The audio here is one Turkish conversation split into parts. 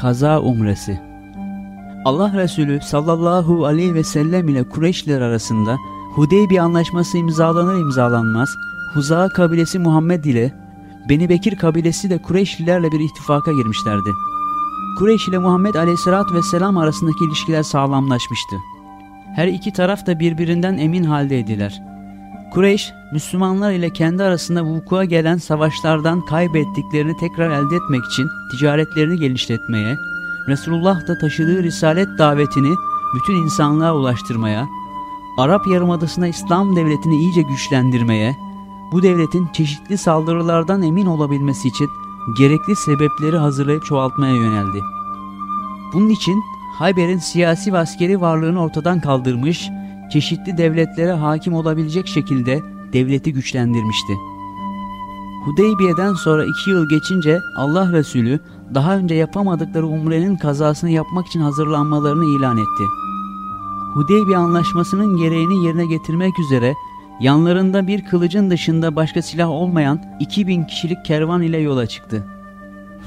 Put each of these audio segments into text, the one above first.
Kaza Umresi Allah Resulü sallallahu aleyhi ve sellem ile Kureyşliler arasında Hudeybiye anlaşması imzalanır imzalanmaz Huza kabilesi Muhammed ile Beni Bekir kabilesi de Kureyşlilerle bir ittifaka girmişlerdi. Kureyş ile Muhammed aleyhissalatü vesselam arasındaki ilişkiler sağlamlaşmıştı. Her iki taraf da birbirinden emin haldeydiler. Kureyş, Müslümanlar ile kendi arasında vukua gelen savaşlardan kaybettiklerini tekrar elde etmek için ticaretlerini genişletmeye, Resulullah da taşıdığı risalet davetini bütün insanlığa ulaştırmaya, Arap Yarımadası'na İslam devletini iyice güçlendirmeye, bu devletin çeşitli saldırılardan emin olabilmesi için gerekli sebepleri hazırlayıp çoğaltmaya yöneldi. Bunun için Hayber'in siyasi ve askeri varlığını ortadan kaldırmış, çeşitli devletlere hakim olabilecek şekilde devleti güçlendirmişti. Hudeybiye'den sonra iki yıl geçince Allah Resulü daha önce yapamadıkları umrenin kazasını yapmak için hazırlanmalarını ilan etti. Hudeybiye anlaşmasının gereğini yerine getirmek üzere yanlarında bir kılıcın dışında başka silah olmayan 2000 kişilik kervan ile yola çıktı.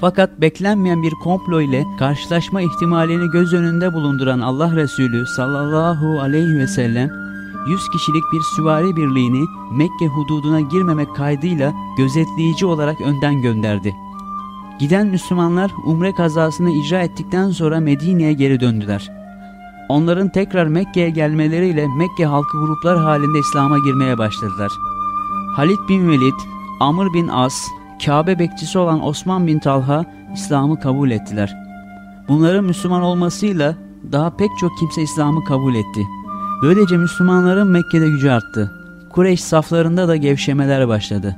Fakat beklenmeyen bir komplo ile karşılaşma ihtimalini göz önünde bulunduran Allah Resulü sallallahu aleyhi ve sellem 100 kişilik bir süvari birliğini Mekke hududuna girmemek kaydıyla gözetleyici olarak önden gönderdi. Giden Müslümanlar umre kazasını icra ettikten sonra Medine'ye geri döndüler. Onların tekrar Mekke'ye gelmeleriyle Mekke halkı gruplar halinde İslam'a girmeye başladılar. Halid bin Velid, Amr bin As, Kabe bekçisi olan Osman bin Talha İslam'ı kabul ettiler. Bunların Müslüman olmasıyla daha pek çok kimse İslam'ı kabul etti. Böylece Müslümanların Mekke'de gücü arttı. Kureyş saflarında da gevşemeler başladı.